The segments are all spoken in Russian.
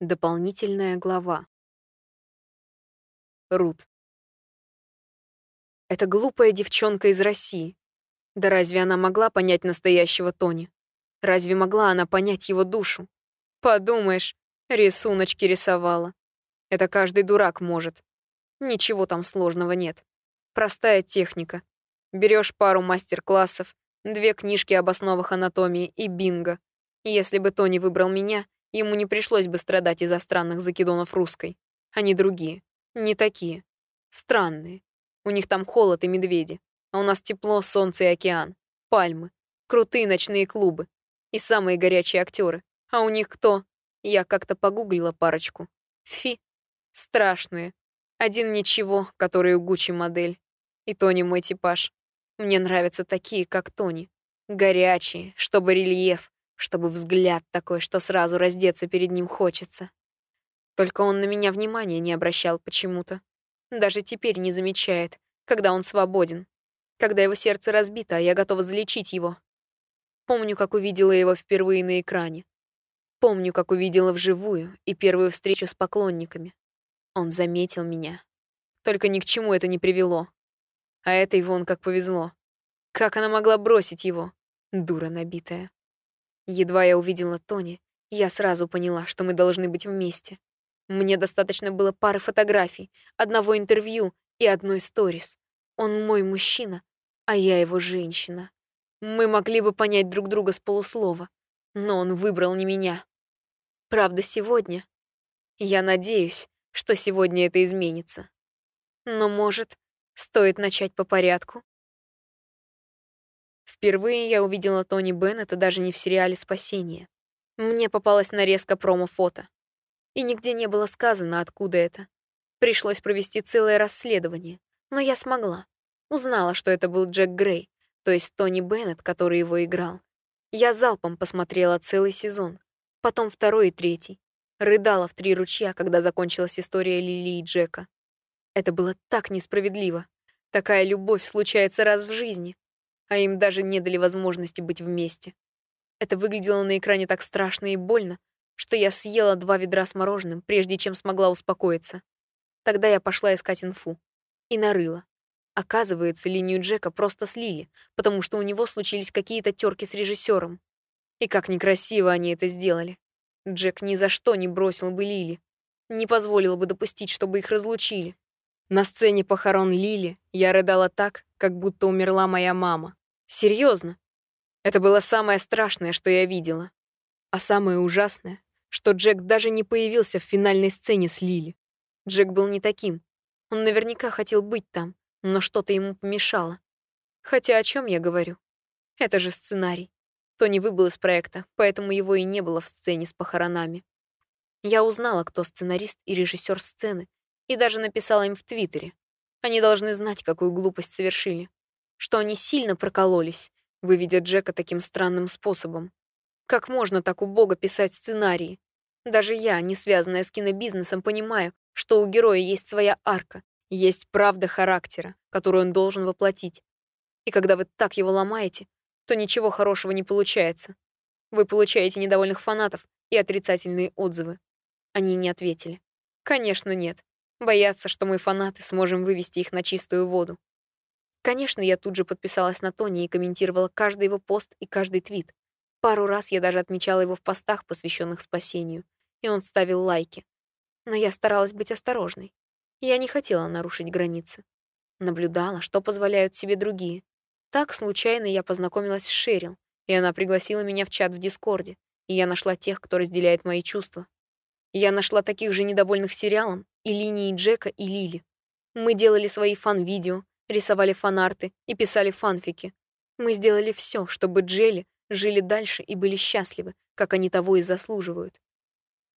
Дополнительная глава. Рут. Это глупая девчонка из России. Да разве она могла понять настоящего Тони? Разве могла она понять его душу? Подумаешь, рисуночки рисовала. Это каждый дурак может. Ничего там сложного нет. Простая техника. Берешь пару мастер-классов, две книжки об основах анатомии и бинго. Если бы Тони выбрал меня, ему не пришлось бы страдать из-за странных закидонов русской. Они другие. Не такие. Странные. У них там холод и медведи. А у нас тепло, солнце и океан. Пальмы. Крутые ночные клубы и самые горячие актеры. А у них кто? Я как-то погуглила парочку. Фи. Страшные. Один ничего, который у Гуччи модель. И Тони мой типаж. Мне нравятся такие, как Тони. Горячие, чтобы рельеф, чтобы взгляд такой, что сразу раздеться перед ним хочется. Только он на меня внимания не обращал почему-то. Даже теперь не замечает, когда он свободен. Когда его сердце разбито, а я готова залечить его. Помню, как увидела его впервые на экране. Помню, как увидела вживую и первую встречу с поклонниками. Он заметил меня. Только ни к чему это не привело. А этой вон как повезло. Как она могла бросить его? Дура набитая. Едва я увидела Тони, я сразу поняла, что мы должны быть вместе. Мне достаточно было пары фотографий, одного интервью и одной сторис. Он мой мужчина, а я его женщина. Мы могли бы понять друг друга с полуслова, но он выбрал не меня. Правда, сегодня. Я надеюсь, что сегодня это изменится. Но, может, стоит начать по порядку? Впервые я увидела Тони Беннета даже не в сериале «Спасение». Мне попалась нарезка промо-фото. И нигде не было сказано, откуда это. Пришлось провести целое расследование. Но я смогла. Узнала, что это был Джек Грей, то есть Тони Беннет, который его играл. Я залпом посмотрела целый сезон, потом второй и третий. Рыдала в три ручья, когда закончилась история Лили и Джека. Это было так несправедливо. Такая любовь случается раз в жизни, а им даже не дали возможности быть вместе. Это выглядело на экране так страшно и больно, что я съела два ведра с мороженым, прежде чем смогла успокоиться. Тогда я пошла искать инфу. И нарыла. Оказывается, линию Джека просто слили, потому что у него случились какие-то терки с режиссером. И как некрасиво они это сделали. Джек ни за что не бросил бы Лили. Не позволил бы допустить, чтобы их разлучили. На сцене похорон Лили я рыдала так, как будто умерла моя мама. Серьезно. Это было самое страшное, что я видела. А самое ужасное, что Джек даже не появился в финальной сцене с Лили. Джек был не таким. Он наверняка хотел быть там, но что-то ему помешало. Хотя о чем я говорю? Это же сценарий. Тони выбыл из проекта, поэтому его и не было в сцене с похоронами. Я узнала, кто сценарист и режиссер сцены, и даже написала им в Твиттере. Они должны знать, какую глупость совершили. Что они сильно прокололись, выведя Джека таким странным способом. Как можно так убого писать сценарии? Даже я, не связанная с кинобизнесом, понимаю, что у героя есть своя арка, есть правда характера, которую он должен воплотить. И когда вы так его ломаете, то ничего хорошего не получается. Вы получаете недовольных фанатов и отрицательные отзывы. Они не ответили. Конечно, нет. Боятся, что мы фанаты сможем вывести их на чистую воду. Конечно, я тут же подписалась на Тони и комментировала каждый его пост и каждый твит. Пару раз я даже отмечала его в постах, посвященных спасению, и он ставил лайки. Но я старалась быть осторожной. Я не хотела нарушить границы. Наблюдала, что позволяют себе другие. Так случайно я познакомилась с Шерил, и она пригласила меня в чат в Дискорде, и я нашла тех, кто разделяет мои чувства. Я нашла таких же недовольных сериалом и линией Джека и Лили. Мы делали свои фан-видео, рисовали фанарты и писали фанфики. Мы сделали все, чтобы Джелли жили дальше и были счастливы, как они того и заслуживают.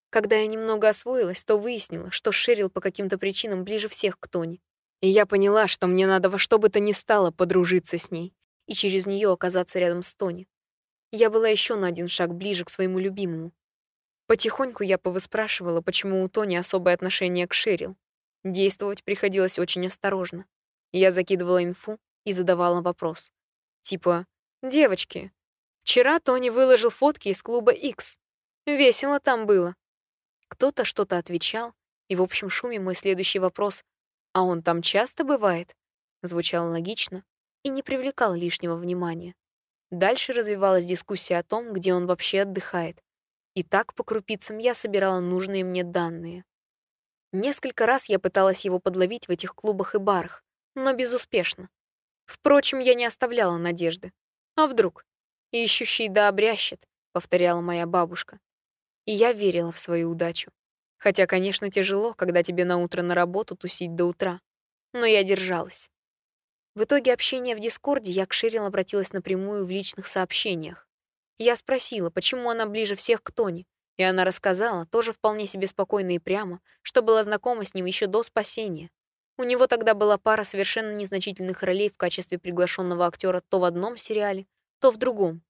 Когда я немного освоилась, то выяснила, что Шерил по каким-то причинам ближе всех к Тони. И я поняла, что мне надо во что бы то ни стало подружиться с ней и через нее оказаться рядом с Тони. Я была еще на один шаг ближе к своему любимому. Потихоньку я повыспрашивала, почему у Тони особое отношение к Шерил. Действовать приходилось очень осторожно. Я закидывала инфу и задавала вопрос. Типа, «Девочки, вчера Тони выложил фотки из клуба X. Весело там было. Кто-то что-то отвечал, и в общем шуме мой следующий вопрос «А он там часто бывает?» звучал логично и не привлекал лишнего внимания. Дальше развивалась дискуссия о том, где он вообще отдыхает. И так по крупицам я собирала нужные мне данные. Несколько раз я пыталась его подловить в этих клубах и барах, но безуспешно. Впрочем, я не оставляла надежды. А вдруг? «Ищущий да обрящет», — повторяла моя бабушка. И я верила в свою удачу. Хотя, конечно, тяжело, когда тебе на утро на работу тусить до утра. Но я держалась. В итоге общения в Дискорде я к Ширил обратилась напрямую в личных сообщениях. Я спросила, почему она ближе всех к Тони, и она рассказала, тоже вполне себе спокойно и прямо, что была знакома с ним еще до спасения. У него тогда была пара совершенно незначительных ролей в качестве приглашенного актера то в одном сериале, то в другом.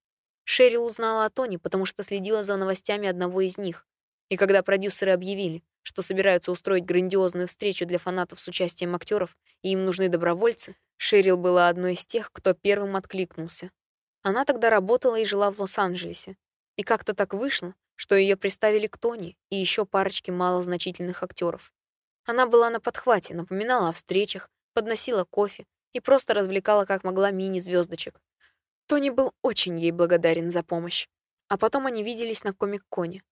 Шерил узнала о Тони, потому что следила за новостями одного из них. И когда продюсеры объявили, что собираются устроить грандиозную встречу для фанатов с участием актеров, и им нужны добровольцы, Шерил была одной из тех, кто первым откликнулся. Она тогда работала и жила в Лос-Анджелесе. И как-то так вышло, что ее приставили к Тони и еще парочке малозначительных актеров. Она была на подхвате, напоминала о встречах, подносила кофе и просто развлекала как могла мини-звездочек. Тони был очень ей благодарен за помощь. А потом они виделись на комик-коне.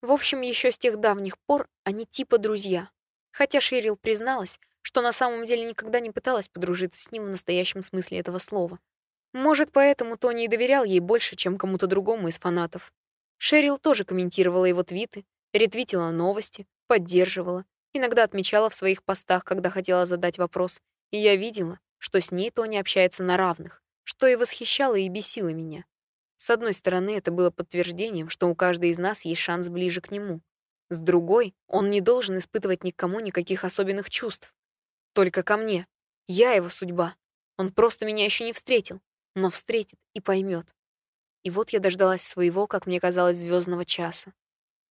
В общем, еще с тех давних пор они типа друзья. Хотя Ширил призналась, что на самом деле никогда не пыталась подружиться с ним в настоящем смысле этого слова. Может, поэтому Тони и доверял ей больше, чем кому-то другому из фанатов. Шерил тоже комментировала его твиты, ретвитила новости, поддерживала, иногда отмечала в своих постах, когда хотела задать вопрос, и я видела, что с ней Тони общается на равных, что и восхищало и бесило меня. С одной стороны, это было подтверждением, что у каждой из нас есть шанс ближе к нему. С другой, он не должен испытывать никому никаких особенных чувств. Только ко мне. Я его судьба. Он просто меня еще не встретил, но встретит и поймет. И вот я дождалась своего, как мне казалось, звездного часа.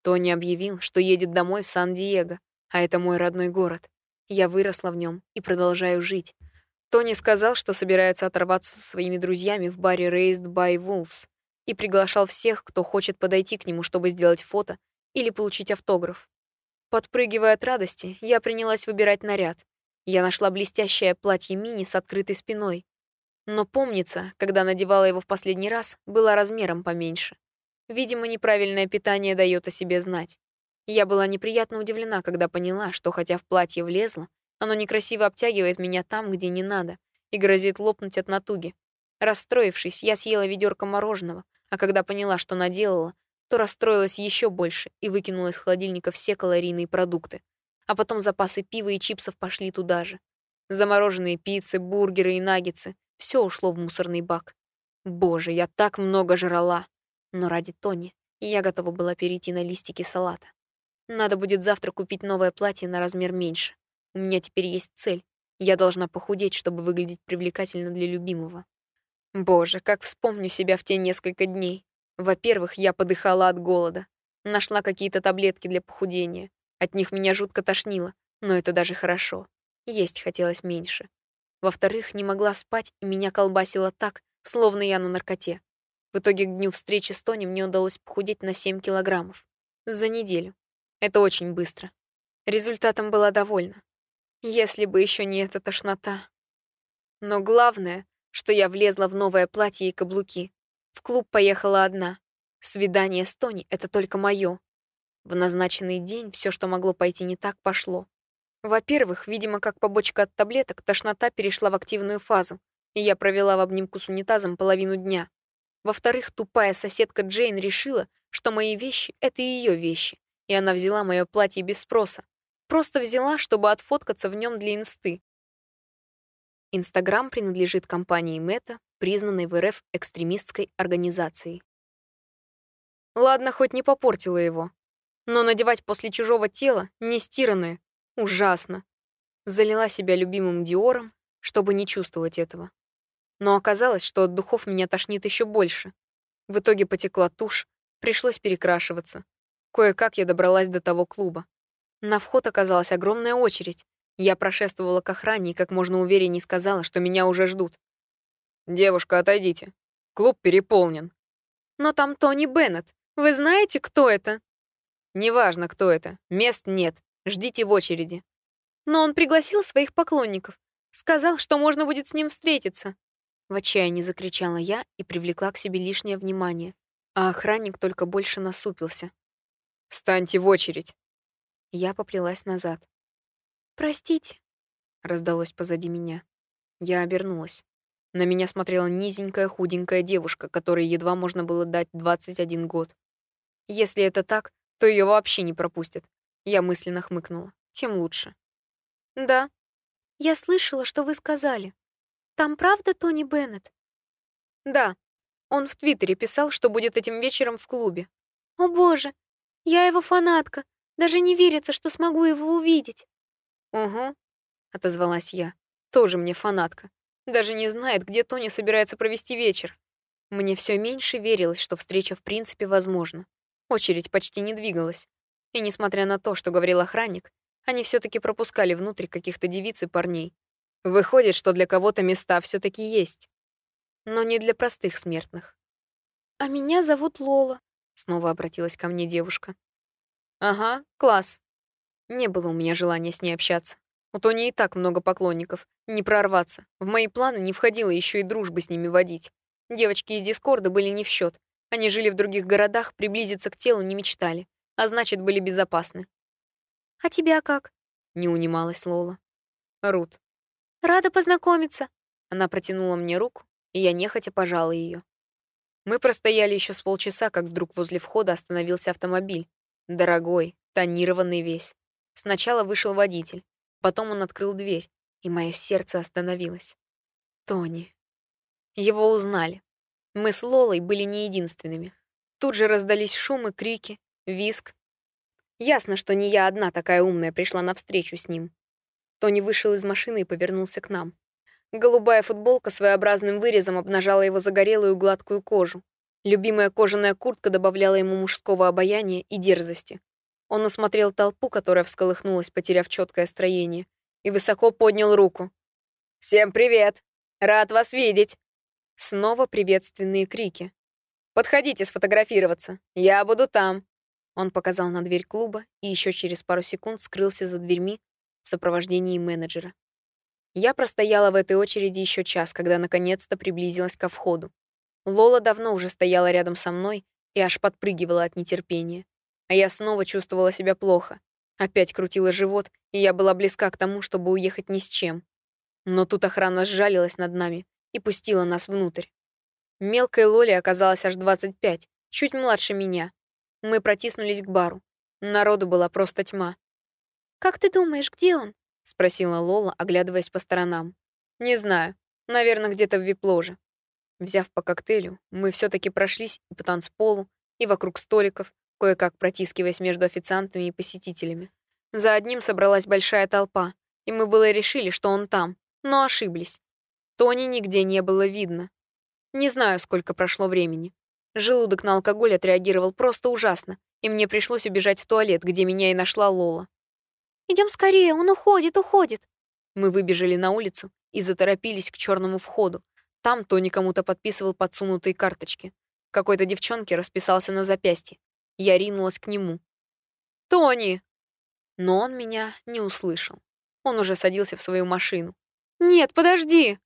Тони объявил, что едет домой в Сан-Диего, а это мой родной город. Я выросла в нем и продолжаю жить. Тони сказал, что собирается оторваться со своими друзьями в баре Raised by Wolves и приглашал всех, кто хочет подойти к нему, чтобы сделать фото или получить автограф. Подпрыгивая от радости, я принялась выбирать наряд. Я нашла блестящее платье мини с открытой спиной. Но помнится, когда надевала его в последний раз, было размером поменьше. Видимо, неправильное питание дает о себе знать. Я была неприятно удивлена, когда поняла, что хотя в платье влезла, оно некрасиво обтягивает меня там, где не надо, и грозит лопнуть от натуги. Расстроившись, я съела ведерко мороженого, а когда поняла, что наделала, то расстроилась еще больше и выкинула из холодильника все калорийные продукты. А потом запасы пива и чипсов пошли туда же. Замороженные пиццы, бургеры и наггетсы. Все ушло в мусорный бак. Боже, я так много жрала. Но ради Тони я готова была перейти на листики салата. Надо будет завтра купить новое платье на размер меньше. У меня теперь есть цель. Я должна похудеть, чтобы выглядеть привлекательно для любимого. Боже, как вспомню себя в те несколько дней. Во-первых, я подыхала от голода. Нашла какие-то таблетки для похудения. От них меня жутко тошнило, но это даже хорошо. Есть хотелось меньше. Во-вторых, не могла спать, и меня колбасило так, словно я на наркоте. В итоге к дню встречи с Тони мне удалось похудеть на 7 килограммов. За неделю. Это очень быстро. Результатом была довольна. Если бы еще не эта тошнота. Но главное, что я влезла в новое платье и каблуки. В клуб поехала одна. Свидание с Тони — это только мое. В назначенный день все, что могло пойти не так, пошло. Во-первых, видимо, как побочка от таблеток, тошнота перешла в активную фазу, и я провела в обнимку с унитазом половину дня. Во-вторых, тупая соседка Джейн решила, что мои вещи — это ее вещи, и она взяла мое платье без спроса. Просто взяла, чтобы отфоткаться в нем для инсты. Инстаграм принадлежит компании Мета, признанной в РФ экстремистской организацией. Ладно, хоть не попортила его. Но надевать после чужого тела, не стиранное, ужасно. Залила себя любимым Диором, чтобы не чувствовать этого. Но оказалось, что от духов меня тошнит еще больше. В итоге потекла тушь, пришлось перекрашиваться. Кое-как я добралась до того клуба. На вход оказалась огромная очередь. Я прошествовала к охране и как можно увереннее сказала, что меня уже ждут. «Девушка, отойдите. Клуб переполнен». «Но там Тони Беннет. Вы знаете, кто это?» «Неважно, кто это. Мест нет. Ждите в очереди». Но он пригласил своих поклонников. Сказал, что можно будет с ним встретиться. В отчаянии закричала я и привлекла к себе лишнее внимание. А охранник только больше насупился. «Встаньте в очередь!» Я поплелась назад. «Простите», — раздалось позади меня. Я обернулась. На меня смотрела низенькая худенькая девушка, которой едва можно было дать 21 год. Если это так, то ее вообще не пропустят. Я мысленно хмыкнула. Тем лучше. «Да. Я слышала, что вы сказали. Там правда Тони Беннет?» «Да. Он в Твиттере писал, что будет этим вечером в клубе». «О боже, я его фанатка. Даже не верится, что смогу его увидеть». «Угу», — отозвалась я. «Тоже мне фанатка. Даже не знает, где Тони собирается провести вечер. Мне все меньше верилось, что встреча в принципе возможна. Очередь почти не двигалась. И несмотря на то, что говорил охранник, они все таки пропускали внутрь каких-то девиц и парней. Выходит, что для кого-то места все таки есть. Но не для простых смертных. «А меня зовут Лола», — снова обратилась ко мне девушка. «Ага, класс». Не было у меня желания с ней общаться. У Тони и так много поклонников. Не прорваться. В мои планы не входило еще и дружбы с ними водить. Девочки из Дискорда были не в счет. Они жили в других городах, приблизиться к телу не мечтали, а значит, были безопасны. «А тебя как?» — не унималась Лола. «Рут». «Рада познакомиться». Она протянула мне руку, и я нехотя пожала ее. Мы простояли еще с полчаса, как вдруг возле входа остановился автомобиль. Дорогой, тонированный весь. Сначала вышел водитель, потом он открыл дверь, и мое сердце остановилось. Тони. Его узнали. Мы с Лолой были не единственными. Тут же раздались шумы, крики, виск. Ясно, что не я одна такая умная пришла навстречу с ним. Тони вышел из машины и повернулся к нам. Голубая футболка своеобразным вырезом обнажала его загорелую гладкую кожу. Любимая кожаная куртка добавляла ему мужского обаяния и дерзости. Он осмотрел толпу, которая всколыхнулась, потеряв четкое строение, и высоко поднял руку. «Всем привет! Рад вас видеть!» Снова приветственные крики. «Подходите сфотографироваться. Я буду там». Он показал на дверь клуба и еще через пару секунд скрылся за дверьми в сопровождении менеджера. Я простояла в этой очереди еще час, когда наконец-то приблизилась ко входу. Лола давно уже стояла рядом со мной и аж подпрыгивала от нетерпения. А я снова чувствовала себя плохо. Опять крутила живот, и я была близка к тому, чтобы уехать ни с чем. Но тут охрана сжалилась над нами, и пустила нас внутрь. Мелкой Лоле оказалось аж 25, чуть младше меня. Мы протиснулись к бару. Народу была просто тьма. «Как ты думаешь, где он?» — спросила Лола, оглядываясь по сторонам. «Не знаю. Наверное, где-то в вип-ложе». Взяв по коктейлю, мы все таки прошлись и по танцполу, и вокруг столиков, кое-как протискиваясь между официантами и посетителями. За одним собралась большая толпа, и мы было решили, что он там, но ошиблись. Тони нигде не было видно. Не знаю, сколько прошло времени. Желудок на алкоголь отреагировал просто ужасно, и мне пришлось убежать в туалет, где меня и нашла Лола. Идем скорее, он уходит, уходит!» Мы выбежали на улицу и заторопились к черному входу. Там Тони кому-то подписывал подсунутые карточки. Какой-то девчонке расписался на запястье. Я ринулась к нему. «Тони!» Но он меня не услышал. Он уже садился в свою машину. «Нет, подожди!»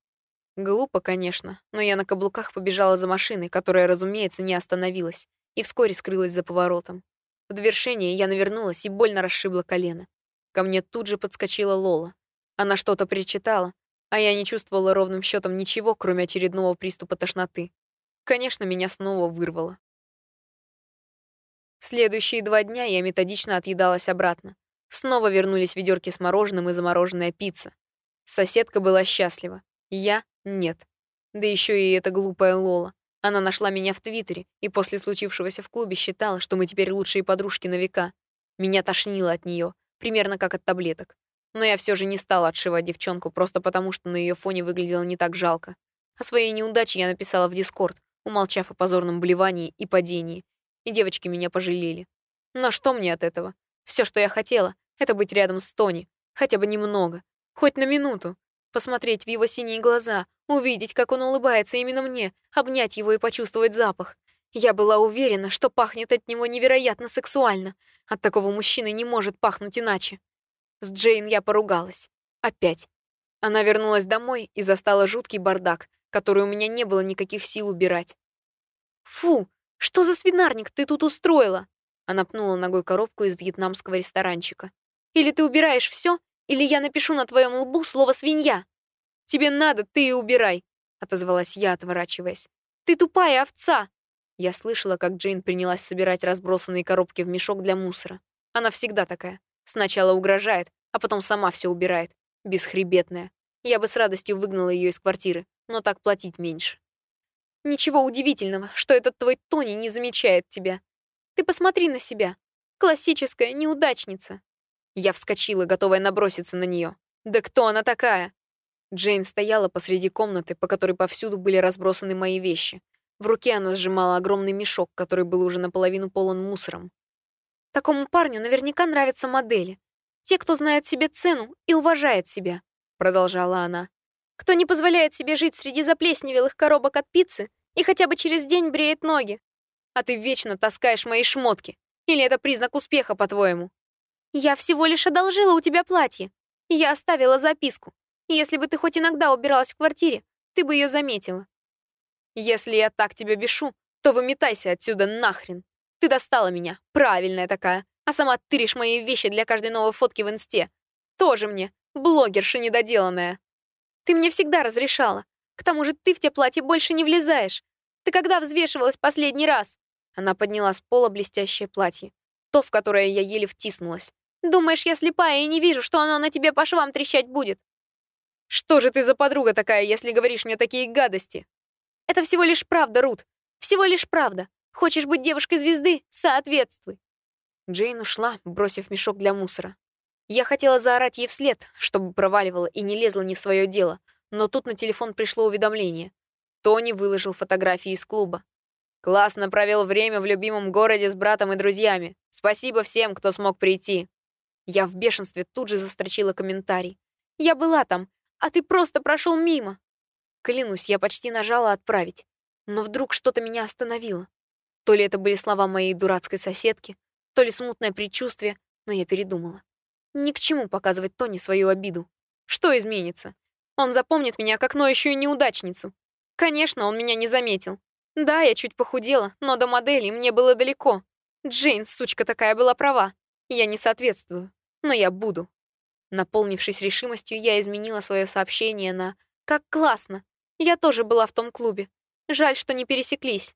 Глупо, конечно, но я на каблуках побежала за машиной, которая, разумеется, не остановилась, и вскоре скрылась за поворотом. В довершение я навернулась и больно расшибла колено. Ко мне тут же подскочила Лола. Она что-то причитала, а я не чувствовала ровным счетом ничего, кроме очередного приступа тошноты. Конечно, меня снова вырвало. Следующие два дня я методично отъедалась обратно. Снова вернулись ведерки с мороженым и замороженная пицца. Соседка была счастлива. Я нет. Да еще и эта глупая Лола. Она нашла меня в Твиттере и после случившегося в клубе считала, что мы теперь лучшие подружки на века. Меня тошнило от нее, примерно как от таблеток. Но я все же не стала отшивать девчонку просто потому, что на ее фоне выглядело не так жалко. О своей неудаче я написала в Дискорд, умолчав о позорном блевании и падении. И девочки меня пожалели. Но что мне от этого? Все, что я хотела, это быть рядом с Тони. Хотя бы немного. Хоть на минуту посмотреть в его синие глаза, увидеть, как он улыбается именно мне, обнять его и почувствовать запах. Я была уверена, что пахнет от него невероятно сексуально, От такого мужчины не может пахнуть иначе. С Джейн я поругалась. Опять. Она вернулась домой и застала жуткий бардак, который у меня не было никаких сил убирать. «Фу, что за свинарник ты тут устроила?» Она пнула ногой коробку из вьетнамского ресторанчика. «Или ты убираешь все, или я напишу на твоем лбу слово «свинья». Тебе надо, ты и убирай», — отозвалась я, отворачиваясь. «Ты тупая овца!» Я слышала, как Джейн принялась собирать разбросанные коробки в мешок для мусора. Она всегда такая. Сначала угрожает, а потом сама все убирает. Бесхребетная. Я бы с радостью выгнала ее из квартиры, но так платить меньше. Ничего удивительного, что этот твой Тони не замечает тебя. Ты посмотри на себя. Классическая неудачница. Я вскочила, готовая наброситься на нее. Да кто она такая? Джейн стояла посреди комнаты, по которой повсюду были разбросаны мои вещи. В руке она сжимала огромный мешок, который был уже наполовину полон мусором. Такому парню наверняка нравятся модели. Те, кто знает себе цену и уважает себя, продолжала она. Кто не позволяет себе жить среди заплесневелых коробок от пиццы и хотя бы через день бреет ноги. А ты вечно таскаешь мои шмотки. Или это признак успеха, по-твоему? Я всего лишь одолжила у тебя платье. Я оставила записку. Если бы ты хоть иногда убиралась в квартире, ты бы ее заметила. Если я так тебя бешу, то выметайся отсюда нахрен. Ты достала меня, правильная такая, а сама тыришь мои вещи для каждой новой фотки в инсте. Тоже мне, блогерша недоделанная. Ты мне всегда разрешала. К тому же ты в те платья больше не влезаешь. Ты когда взвешивалась последний раз?» Она подняла с пола блестящее платье. То, в которое я еле втиснулась. «Думаешь, я слепая и не вижу, что оно на тебе по швам трещать будет?» «Что же ты за подруга такая, если говоришь мне такие гадости?» «Это всего лишь правда, Рут. Всего лишь правда. Хочешь быть девушкой-звезды? Соответствуй». Джейн ушла, бросив мешок для мусора. Я хотела заорать ей вслед, чтобы проваливала и не лезла не в свое дело, но тут на телефон пришло уведомление. Тони выложил фотографии из клуба. «Классно провел время в любимом городе с братом и друзьями. Спасибо всем, кто смог прийти». Я в бешенстве тут же застрочила комментарий. «Я была там, а ты просто прошел мимо». Клянусь, я почти нажала «Отправить», но вдруг что-то меня остановило. То ли это были слова моей дурацкой соседки, то ли смутное предчувствие, но я передумала. Ни к чему показывать Тони свою обиду. Что изменится? Он запомнит меня как ноющую неудачницу. Конечно, он меня не заметил. Да, я чуть похудела, но до модели мне было далеко. Джейн, сучка такая, была права. Я не соответствую. Но я буду. Наполнившись решимостью, я изменила свое сообщение на «Как классно! Я тоже была в том клубе. Жаль, что не пересеклись».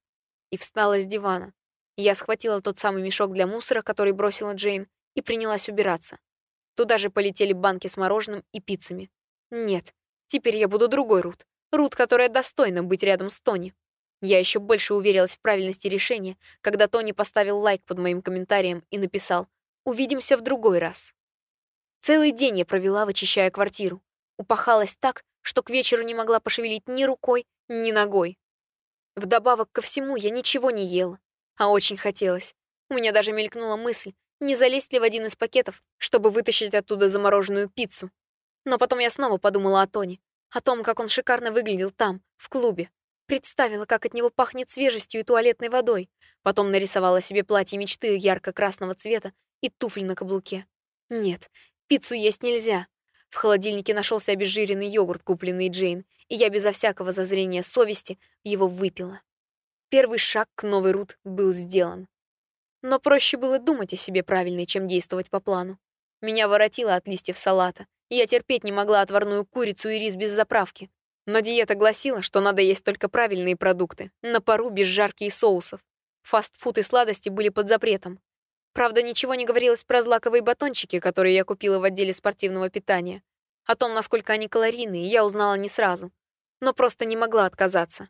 И встала с дивана. Я схватила тот самый мешок для мусора, который бросила Джейн, и принялась убираться. Туда же полетели банки с мороженым и пиццами. Нет, теперь я буду другой Рут. Рут, которая достойна быть рядом с Тони. Я еще больше уверилась в правильности решения, когда Тони поставил лайк под моим комментарием и написал «Увидимся в другой раз». Целый день я провела, вычищая квартиру. Упахалась так, что к вечеру не могла пошевелить ни рукой, ни ногой. Вдобавок ко всему я ничего не ела, а очень хотелось. У меня даже мелькнула мысль, не залезть ли в один из пакетов, чтобы вытащить оттуда замороженную пиццу. Но потом я снова подумала о Тони, о том, как он шикарно выглядел там, в клубе. Представила, как от него пахнет свежестью и туалетной водой. Потом нарисовала себе платье мечты ярко-красного цвета и туфли на каблуке. Нет, пиццу есть нельзя. В холодильнике нашелся обезжиренный йогурт, купленный Джейн, и я безо всякого зазрения совести его выпила. Первый шаг к новой Рут был сделан. Но проще было думать о себе правильно, чем действовать по плану. Меня воротило от листьев салата, и я терпеть не могла отварную курицу и рис без заправки. Но диета гласила, что надо есть только правильные продукты, на пару без жарки и соусов. Фастфуд и сладости были под запретом. Правда, ничего не говорилось про злаковые батончики, которые я купила в отделе спортивного питания. О том, насколько они калорийные, я узнала не сразу. Но просто не могла отказаться.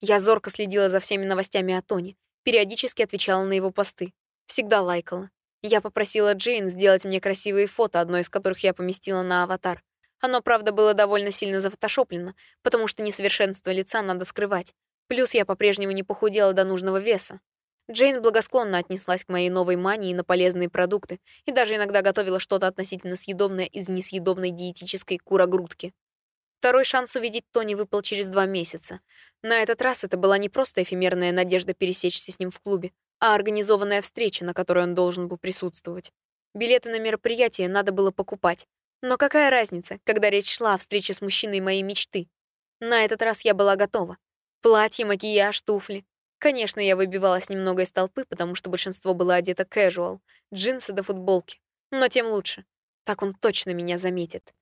Я зорко следила за всеми новостями о Тони, Периодически отвечала на его посты. Всегда лайкала. Я попросила Джейн сделать мне красивые фото, одно из которых я поместила на аватар. Оно, правда, было довольно сильно зафотошоплено, потому что несовершенство лица надо скрывать. Плюс я по-прежнему не похудела до нужного веса. Джейн благосклонно отнеслась к моей новой мании на полезные продукты и даже иногда готовила что-то относительно съедобное из несъедобной диетической курогрудки. Второй шанс увидеть Тони выпал через два месяца. На этот раз это была не просто эфемерная надежда пересечься с ним в клубе, а организованная встреча, на которой он должен был присутствовать. Билеты на мероприятие надо было покупать. Но какая разница, когда речь шла о встрече с мужчиной моей мечты? На этот раз я была готова. Платье, макияж, туфли. Конечно, я выбивалась немного из толпы, потому что большинство было одето casual, джинсы до футболки. Но тем лучше. Так он точно меня заметит.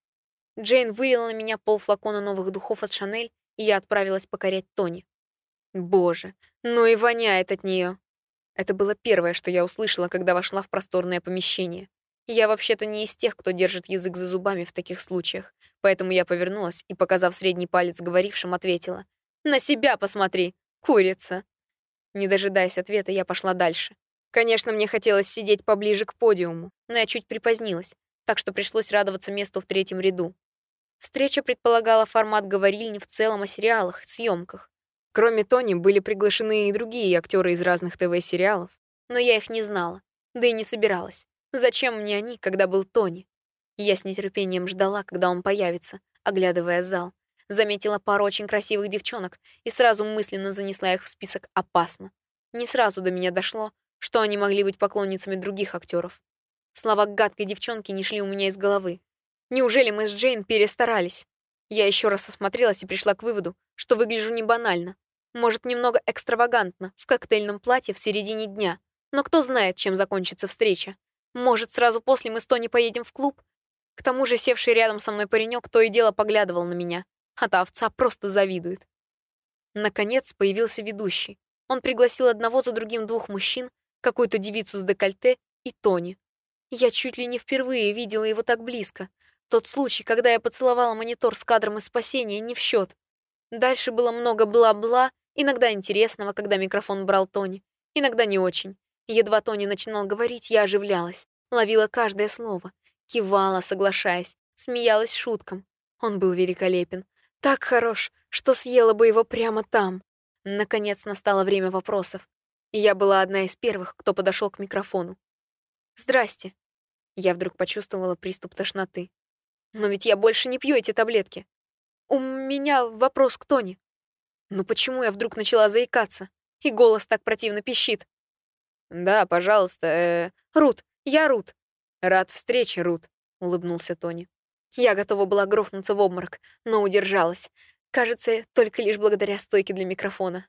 Джейн вылила на меня полфлакона новых духов от Шанель, и я отправилась покорять Тони. Боже, ну и воняет от нее. Это было первое, что я услышала, когда вошла в просторное помещение. Я вообще-то не из тех, кто держит язык за зубами в таких случаях, поэтому я повернулась и, показав средний палец говорившим, ответила. «На себя посмотри, курица!» Не дожидаясь ответа, я пошла дальше. Конечно, мне хотелось сидеть поближе к подиуму, но я чуть припозднилась, так что пришлось радоваться месту в третьем ряду. Встреча предполагала формат говорильни в целом о сериалах, съемках. Кроме Тони, были приглашены и другие актеры из разных ТВ-сериалов, но я их не знала, да и не собиралась. Зачем мне они, когда был Тони? Я с нетерпением ждала, когда он появится, оглядывая зал. Заметила пару очень красивых девчонок и сразу мысленно занесла их в список «опасно». Не сразу до меня дошло, что они могли быть поклонницами других актеров. Слова гадкой девчонки не шли у меня из головы. Неужели мы с Джейн перестарались? Я еще раз осмотрелась и пришла к выводу, что выгляжу не банально. Может, немного экстравагантно, в коктейльном платье в середине дня. Но кто знает, чем закончится встреча. Может, сразу после мы с Тони поедем в клуб? К тому же севший рядом со мной паренек то и дело поглядывал на меня, а та овца просто завидует. Наконец появился ведущий. Он пригласил одного за другим двух мужчин, какую-то девицу с декольте и Тони. Я чуть ли не впервые видела его так близко. Тот случай, когда я поцеловала монитор с кадром из спасения, не в счет. Дальше было много бла-бла, иногда интересного, когда микрофон брал Тони, иногда не очень. Едва Тони начинал говорить, я оживлялась, ловила каждое слово, кивала, соглашаясь, смеялась шуткам. Он был великолепен, так хорош, что съела бы его прямо там. Наконец настало время вопросов, и я была одна из первых, кто подошел к микрофону. «Здрасте». Я вдруг почувствовала приступ тошноты. «Но ведь я больше не пью эти таблетки. У меня вопрос к Тони. Ну почему я вдруг начала заикаться? И голос так противно пищит. Да, пожалуйста, э... Рут, я Рут. Рад встрече, Рут, улыбнулся Тони. Я готова была грохнуться в обморок, но удержалась. Кажется, только лишь благодаря стойке для микрофона.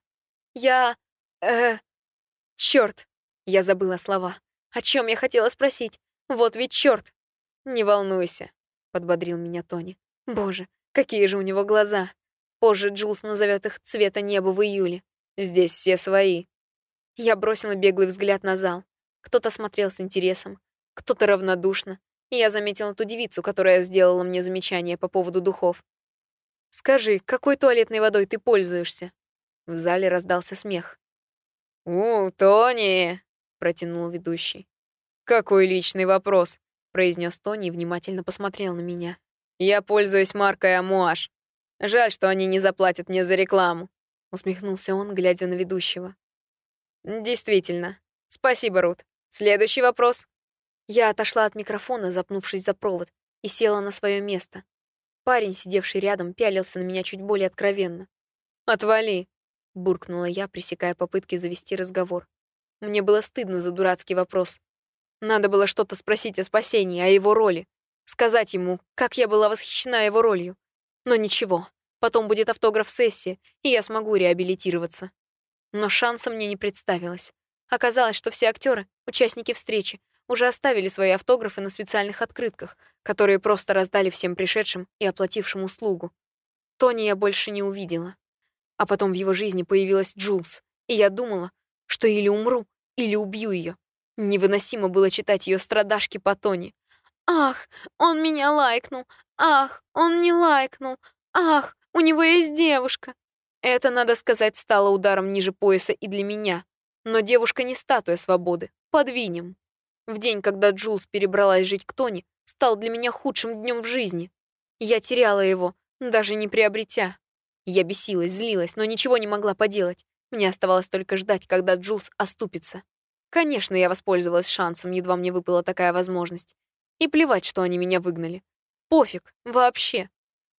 Я... э... Чёрт! Я забыла слова. О чем я хотела спросить? Вот ведь чёрт! Не волнуйся, подбодрил меня Тони. Боже, Какие же у него глаза. Позже Джулс назовет их цвета неба в июле. Здесь все свои. Я бросила беглый взгляд на зал. Кто-то смотрел с интересом, кто-то равнодушно. Я заметила ту девицу, которая сделала мне замечание по поводу духов. «Скажи, какой туалетной водой ты пользуешься?» В зале раздался смех. «У, Тони!» — протянул ведущий. «Какой личный вопрос!» — произнес Тони и внимательно посмотрел на меня. Я пользуюсь маркой Амуаш. Жаль, что они не заплатят мне за рекламу», — усмехнулся он, глядя на ведущего. «Действительно. Спасибо, Рут. Следующий вопрос». Я отошла от микрофона, запнувшись за провод, и села на свое место. Парень, сидевший рядом, пялился на меня чуть более откровенно. «Отвали!» — буркнула я, пресекая попытки завести разговор. Мне было стыдно за дурацкий вопрос. Надо было что-то спросить о спасении, о его роли сказать ему, как я была восхищена его ролью. Но ничего, потом будет автограф-сессия, и я смогу реабилитироваться. Но шанса мне не представилось. Оказалось, что все актеры, участники встречи, уже оставили свои автографы на специальных открытках, которые просто раздали всем пришедшим и оплатившим услугу. Тони я больше не увидела. А потом в его жизни появилась Джулс, и я думала, что или умру, или убью ее. Невыносимо было читать ее страдашки по Тони, Ах, он меня лайкнул. Ах, он не лайкнул. Ах, у него есть девушка. Это, надо сказать, стало ударом ниже пояса и для меня. Но девушка не статуя свободы. Подвинем. В день, когда Джулс перебралась жить к Тони, стал для меня худшим днем в жизни. Я теряла его, даже не приобретя. Я бесилась, злилась, но ничего не могла поделать. Мне оставалось только ждать, когда Джулс оступится. Конечно, я воспользовалась шансом, едва мне выпала такая возможность. И плевать, что они меня выгнали. Пофиг, вообще.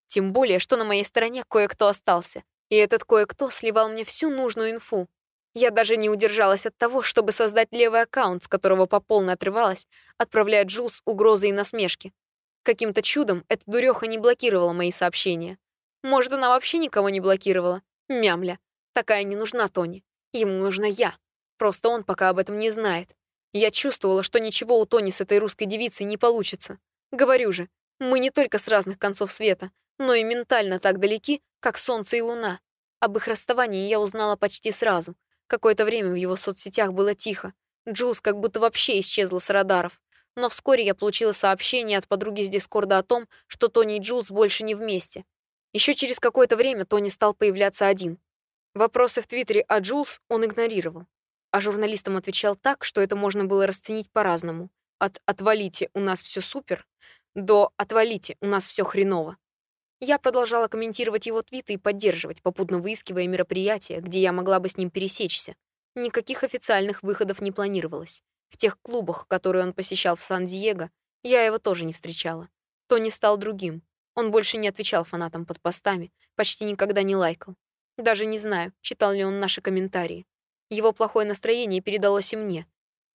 Тем более, что на моей стороне кое-кто остался. И этот кое-кто сливал мне всю нужную инфу. Я даже не удержалась от того, чтобы создать левый аккаунт, с которого по полной отрывалась, отправляя Джулс угрозы и насмешки. Каким-то чудом эта дуреха не блокировала мои сообщения. Может, она вообще никого не блокировала? Мямля. Такая не нужна Тони. Ему нужна я. Просто он пока об этом не знает. Я чувствовала, что ничего у Тони с этой русской девицей не получится. Говорю же, мы не только с разных концов света, но и ментально так далеки, как солнце и луна. Об их расставании я узнала почти сразу. Какое-то время в его соцсетях было тихо. Джулс как будто вообще исчезла с радаров. Но вскоре я получила сообщение от подруги с Дискорда о том, что Тони и Джулс больше не вместе. Еще через какое-то время Тони стал появляться один. Вопросы в Твиттере о Джулс он игнорировал а журналистам отвечал так, что это можно было расценить по-разному. От «отвалите, у нас все супер» до «отвалите, у нас все хреново». Я продолжала комментировать его твиты и поддерживать, попутно выискивая мероприятия, где я могла бы с ним пересечься. Никаких официальных выходов не планировалось. В тех клубах, которые он посещал в Сан-Диего, я его тоже не встречала. Тони стал другим. Он больше не отвечал фанатам под постами, почти никогда не лайкал. Даже не знаю, читал ли он наши комментарии. Его плохое настроение передалось и мне.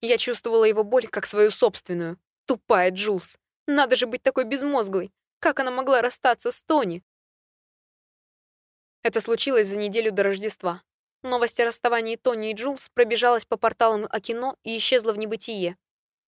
Я чувствовала его боль как свою собственную. Тупая Джулс. Надо же быть такой безмозглой. Как она могла расстаться с Тони? Это случилось за неделю до Рождества. Новость о расставании Тони и Джулс пробежалась по порталам о кино и исчезла в небытие.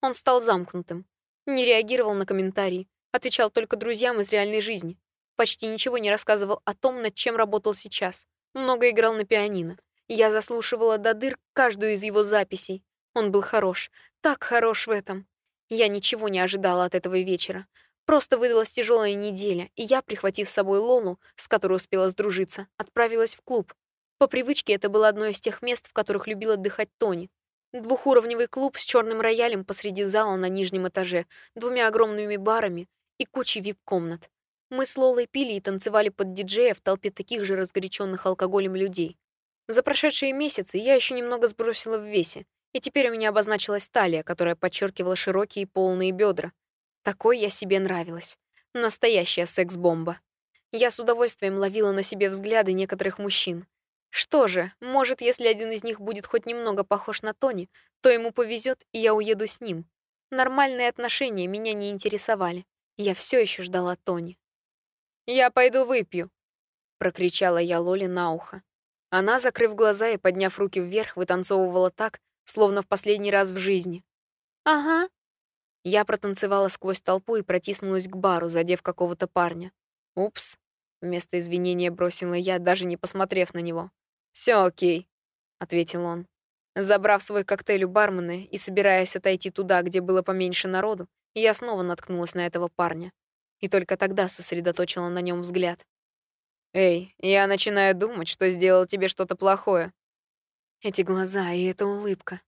Он стал замкнутым. Не реагировал на комментарии, отвечал только друзьям из реальной жизни. Почти ничего не рассказывал о том, над чем работал сейчас. Много играл на пианино. Я заслушивала до дыр каждую из его записей. Он был хорош, так хорош в этом. Я ничего не ожидала от этого вечера. Просто выдалась тяжелая неделя, и я, прихватив с собой Лолу, с которой успела сдружиться, отправилась в клуб. По привычке это было одно из тех мест, в которых любил отдыхать Тони. Двухуровневый клуб с черным роялем посреди зала на нижнем этаже, двумя огромными барами и кучей вип-комнат. Мы с Лолой пили и танцевали под диджея в толпе таких же разгоряченных алкоголем людей. За прошедшие месяцы я еще немного сбросила в весе, и теперь у меня обозначилась талия, которая подчеркивала широкие и полные бедра. Такой я себе нравилась. Настоящая секс-бомба. Я с удовольствием ловила на себе взгляды некоторых мужчин. Что же, может, если один из них будет хоть немного похож на Тони, то ему повезет, и я уеду с ним. Нормальные отношения меня не интересовали. Я все еще ждала Тони. «Я пойду выпью», — прокричала я Лоле на ухо. Она, закрыв глаза и подняв руки вверх, вытанцовывала так, словно в последний раз в жизни. «Ага». Я протанцевала сквозь толпу и протиснулась к бару, задев какого-то парня. «Упс». Вместо извинения бросила я, даже не посмотрев на него. Все окей», — ответил он. Забрав свой коктейль у бармена и собираясь отойти туда, где было поменьше народу, я снова наткнулась на этого парня. И только тогда сосредоточила на нем взгляд. «Эй, я начинаю думать, что сделал тебе что-то плохое». Эти глаза и эта улыбка.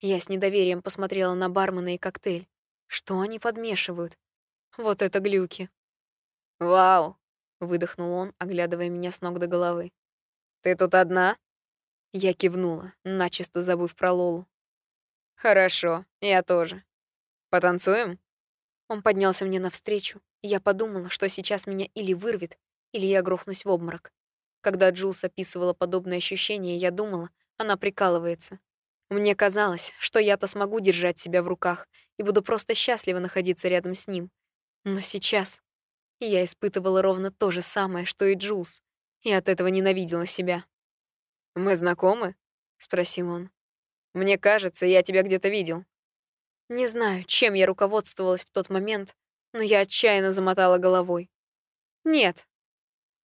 Я с недоверием посмотрела на бармена и коктейль. Что они подмешивают? Вот это глюки. «Вау!» — выдохнул он, оглядывая меня с ног до головы. «Ты тут одна?» Я кивнула, начисто забыв про Лолу. «Хорошо, я тоже. Потанцуем?» Он поднялся мне навстречу, и я подумала, что сейчас меня или вырвет, или я грохнусь в обморок. Когда Джулс описывала подобное ощущение, я думала, она прикалывается. Мне казалось, что я-то смогу держать себя в руках и буду просто счастлива находиться рядом с ним. Но сейчас я испытывала ровно то же самое, что и Джулс, и от этого ненавидела себя. «Мы знакомы?» — спросил он. «Мне кажется, я тебя где-то видел». Не знаю, чем я руководствовалась в тот момент, но я отчаянно замотала головой. «Нет,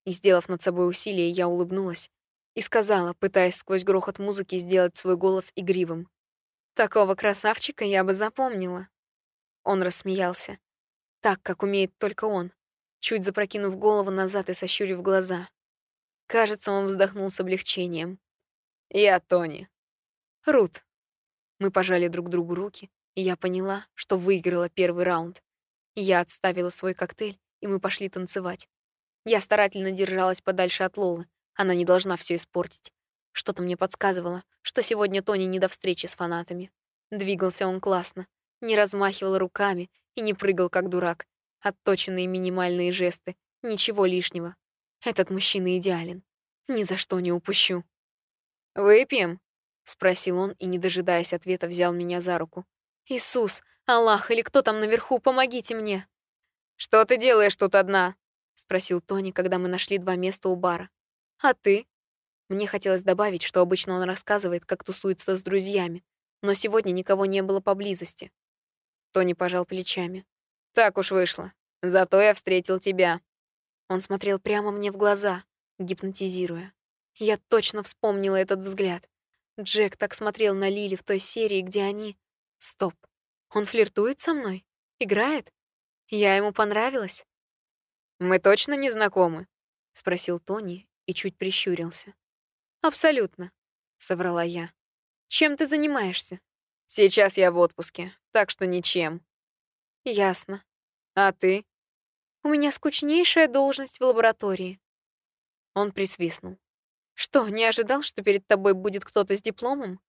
и, сделав над собой усилие, я улыбнулась и сказала, пытаясь сквозь грохот музыки сделать свой голос игривым. «Такого красавчика я бы запомнила». Он рассмеялся. Так, как умеет только он, чуть запрокинув голову назад и сощурив глаза. Кажется, он вздохнул с облегчением. «Я Тони». «Рут». Мы пожали друг другу руки, и я поняла, что выиграла первый раунд. Я отставила свой коктейль, и мы пошли танцевать. Я старательно держалась подальше от Лолы. Она не должна все испортить. Что-то мне подсказывало, что сегодня Тони не до встречи с фанатами. Двигался он классно, не размахивал руками и не прыгал как дурак. Отточенные минимальные жесты, ничего лишнего. Этот мужчина идеален. Ни за что не упущу. «Выпьем?» Спросил он и, не дожидаясь ответа, взял меня за руку. «Иисус, Аллах или кто там наверху, помогите мне!» «Что ты делаешь тут одна?» — спросил Тони, когда мы нашли два места у бара. «А ты?» Мне хотелось добавить, что обычно он рассказывает, как тусуется с друзьями, но сегодня никого не было поблизости. Тони пожал плечами. «Так уж вышло. Зато я встретил тебя». Он смотрел прямо мне в глаза, гипнотизируя. Я точно вспомнила этот взгляд. Джек так смотрел на Лили в той серии, где они... Стоп. Он флиртует со мной? Играет? Я ему понравилась? «Мы точно не знакомы?» — спросил Тони и чуть прищурился. «Абсолютно», — соврала я. «Чем ты занимаешься?» «Сейчас я в отпуске, так что ничем». «Ясно. А ты?» «У меня скучнейшая должность в лаборатории». Он присвистнул. «Что, не ожидал, что перед тобой будет кто-то с дипломом?»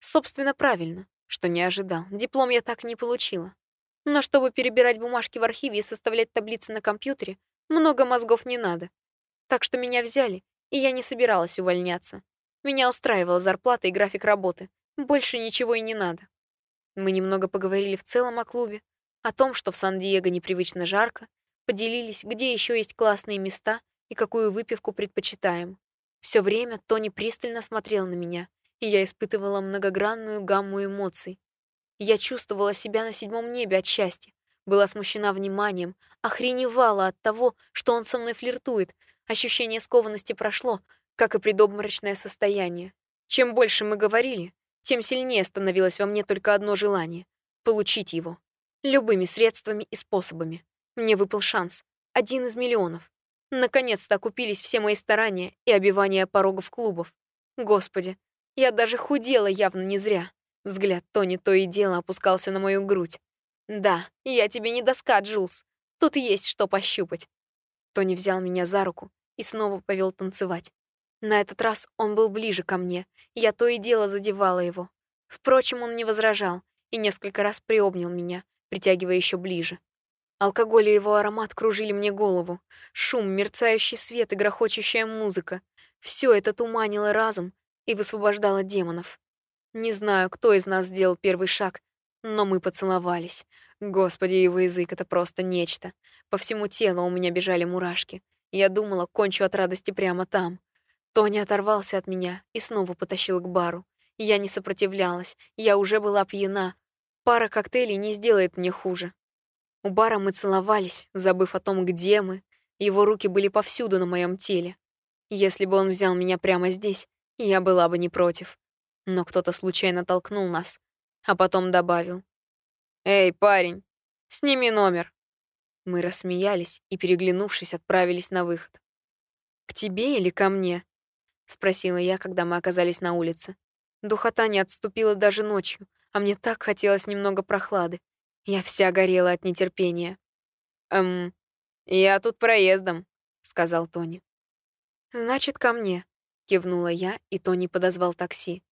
«Собственно, правильно, что не ожидал. Диплом я так и не получила. Но чтобы перебирать бумажки в архиве и составлять таблицы на компьютере, много мозгов не надо. Так что меня взяли, и я не собиралась увольняться. Меня устраивала зарплата и график работы. Больше ничего и не надо. Мы немного поговорили в целом о клубе, о том, что в Сан-Диего непривычно жарко, поделились, где еще есть классные места и какую выпивку предпочитаем. Все время Тони пристально смотрел на меня, и я испытывала многогранную гамму эмоций. Я чувствовала себя на седьмом небе от счастья, была смущена вниманием, охреневала от того, что он со мной флиртует, ощущение скованности прошло, как и предобморочное состояние. Чем больше мы говорили, тем сильнее становилось во мне только одно желание — получить его. Любыми средствами и способами. Мне выпал шанс. Один из миллионов. Наконец-то окупились все мои старания и обивание порогов клубов. Господи, я даже худела явно не зря. Взгляд Тони то и дело опускался на мою грудь. «Да, я тебе не доска, Джулс. Тут есть что пощупать». Тони взял меня за руку и снова повел танцевать. На этот раз он был ближе ко мне, я то и дело задевала его. Впрочем, он не возражал и несколько раз приобнял меня, притягивая еще ближе. Алкоголь и его аромат кружили мне голову. Шум, мерцающий свет и грохочущая музыка. Все это туманило разум и высвобождало демонов. Не знаю, кто из нас сделал первый шаг, но мы поцеловались. Господи, его язык — это просто нечто. По всему телу у меня бежали мурашки. Я думала, кончу от радости прямо там. Тони оторвался от меня и снова потащил к бару. Я не сопротивлялась, я уже была пьяна. Пара коктейлей не сделает мне хуже. У бара мы целовались, забыв о том, где мы. Его руки были повсюду на моем теле. Если бы он взял меня прямо здесь, я была бы не против. Но кто-то случайно толкнул нас, а потом добавил. «Эй, парень, сними номер». Мы рассмеялись и, переглянувшись, отправились на выход. «К тебе или ко мне?» — спросила я, когда мы оказались на улице. Духота не отступила даже ночью, а мне так хотелось немного прохлады. Я вся горела от нетерпения. «Эм, я тут проездом», — сказал Тони. «Значит, ко мне», — кивнула я, и Тони подозвал такси.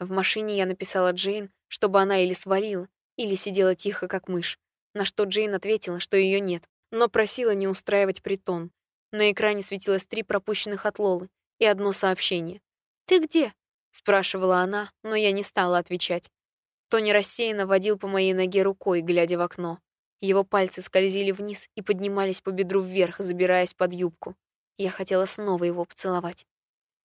В машине я написала Джейн, чтобы она или свалила, или сидела тихо, как мышь, на что Джейн ответила, что ее нет, но просила не устраивать притон. На экране светилось три пропущенных от Лолы и одно сообщение. «Ты где?» — спрашивала она, но я не стала отвечать. Тони рассеянно водил по моей ноге рукой, глядя в окно. Его пальцы скользили вниз и поднимались по бедру вверх, забираясь под юбку. Я хотела снова его поцеловать.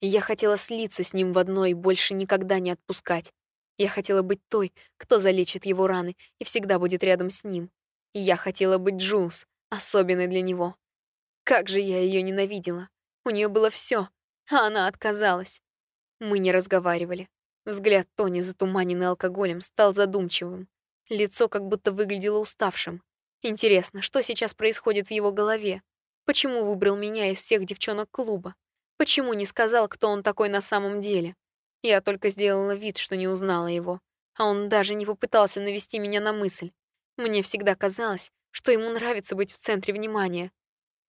Я хотела слиться с ним в одно и больше никогда не отпускать. Я хотела быть той, кто залечит его раны и всегда будет рядом с ним. Я хотела быть Джулс, особенной для него. Как же я ее ненавидела. У нее было все, а она отказалась. Мы не разговаривали. Взгляд Тони, затуманенный алкоголем, стал задумчивым. Лицо как будто выглядело уставшим. Интересно, что сейчас происходит в его голове? Почему выбрал меня из всех девчонок клуба? Почему не сказал, кто он такой на самом деле? Я только сделала вид, что не узнала его. А он даже не попытался навести меня на мысль. Мне всегда казалось, что ему нравится быть в центре внимания.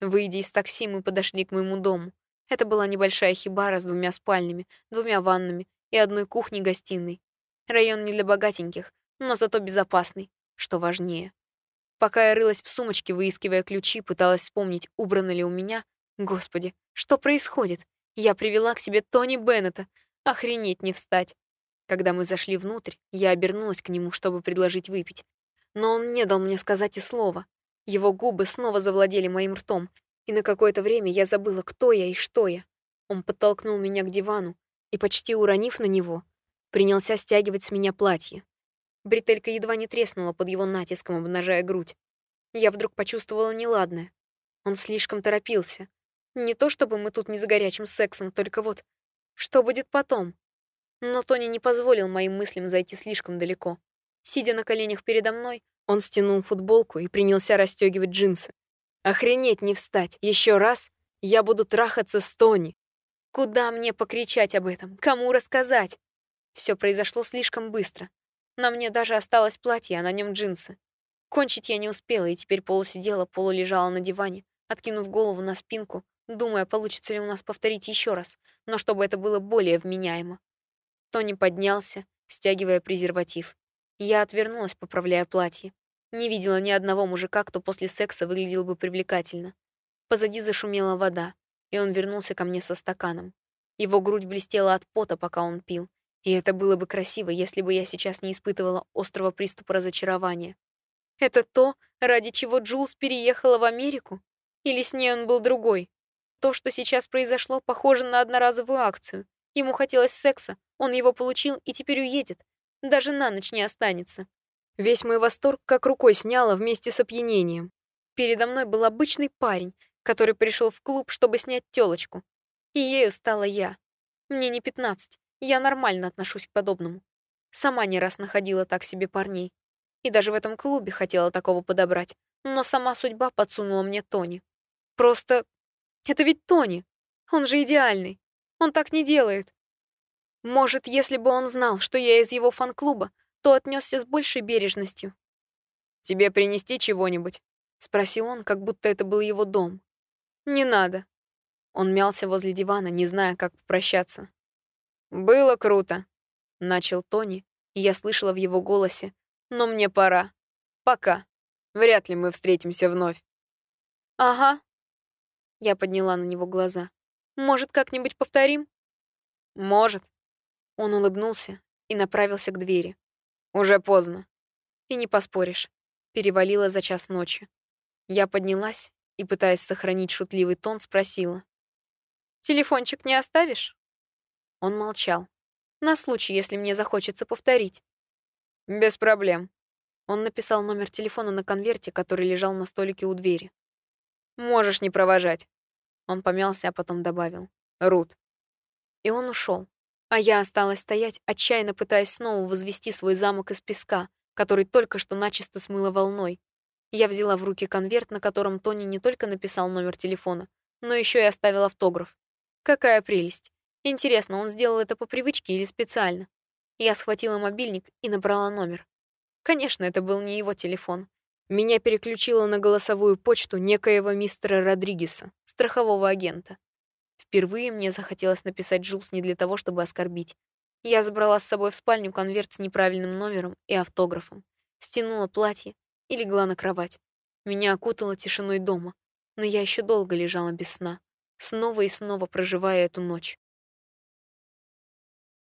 Выйдя из такси, мы подошли к моему дому. Это была небольшая хибара с двумя спальнями, двумя ваннами и одной кухней-гостиной. Район не для богатеньких, но зато безопасный, что важнее. Пока я рылась в сумочке, выискивая ключи, пыталась вспомнить, убрано ли у меня. Господи, что происходит? Я привела к себе Тони Беннета. Охренеть не встать. Когда мы зашли внутрь, я обернулась к нему, чтобы предложить выпить. Но он не дал мне сказать и слова. Его губы снова завладели моим ртом, и на какое-то время я забыла, кто я и что я. Он подтолкнул меня к дивану и, почти уронив на него, принялся стягивать с меня платье. Бретелька едва не треснула под его натиском, обнажая грудь. Я вдруг почувствовала неладное. Он слишком торопился. Не то чтобы мы тут не за горячим сексом, только вот... Что будет потом? Но Тони не позволил моим мыслям зайти слишком далеко. Сидя на коленях передо мной, он стянул футболку и принялся расстегивать джинсы. Охренеть не встать. Еще раз я буду трахаться с Тони. Куда мне покричать об этом? Кому рассказать? Все произошло слишком быстро. На мне даже осталось платье, а на нем джинсы. Кончить я не успела, и теперь полусидела, полулежала на диване, откинув голову на спинку, думая, получится ли у нас повторить еще раз, но чтобы это было более вменяемо. Тони поднялся, стягивая презерватив. Я отвернулась, поправляя платье. Не видела ни одного мужика, кто после секса выглядел бы привлекательно. Позади зашумела вода, и он вернулся ко мне со стаканом. Его грудь блестела от пота, пока он пил, и это было бы красиво, если бы я сейчас не испытывала острого приступа разочарования. Это то, ради чего Джулс переехала в Америку? Или с ней он был другой? То, что сейчас произошло, похоже на одноразовую акцию. Ему хотелось секса, он его получил и теперь уедет. Даже на ночь не останется. Весь мой восторг как рукой сняло вместе с опьянением. Передо мной был обычный парень, который пришел в клуб, чтобы снять тёлочку. И ею стала я. Мне не 15, я нормально отношусь к подобному. Сама не раз находила так себе парней. И даже в этом клубе хотела такого подобрать. Но сама судьба подсунула мне Тони. Просто... Это ведь Тони. Он же идеальный. Он так не делает. Может, если бы он знал, что я из его фан-клуба, то отнесся с большей бережностью. «Тебе принести чего-нибудь?» — спросил он, как будто это был его дом. «Не надо». Он мялся возле дивана, не зная, как попрощаться. «Было круто», — начал Тони, и я слышала в его голосе. «Но мне пора. Пока. Вряд ли мы встретимся вновь». «Ага». Я подняла на него глаза. «Может, как-нибудь повторим?» «Может», он улыбнулся и направился к двери. «Уже поздно. И не поспоришь. Перевалило за час ночи. Я поднялась и, пытаясь сохранить шутливый тон, спросила. «Телефончик не оставишь?» Он молчал. На случай, если мне захочется повторить. «Без проблем». Он написал номер телефона на конверте, который лежал на столике у двери. «Можешь не провожать». Он помялся, а потом добавил. «Рут». И он ушел. А я осталась стоять, отчаянно пытаясь снова возвести свой замок из песка, который только что начисто смыло волной. Я взяла в руки конверт, на котором Тони не только написал номер телефона, но еще и оставил автограф. Какая прелесть. Интересно, он сделал это по привычке или специально? Я схватила мобильник и набрала номер. Конечно, это был не его телефон. Меня переключило на голосовую почту некоего мистера Родригеса, страхового агента. Впервые мне захотелось написать Джулс не для того, чтобы оскорбить. Я забрала с собой в спальню конверт с неправильным номером и автографом, стянула платье и легла на кровать. Меня окутало тишиной дома, но я еще долго лежала без сна, снова и снова проживая эту ночь.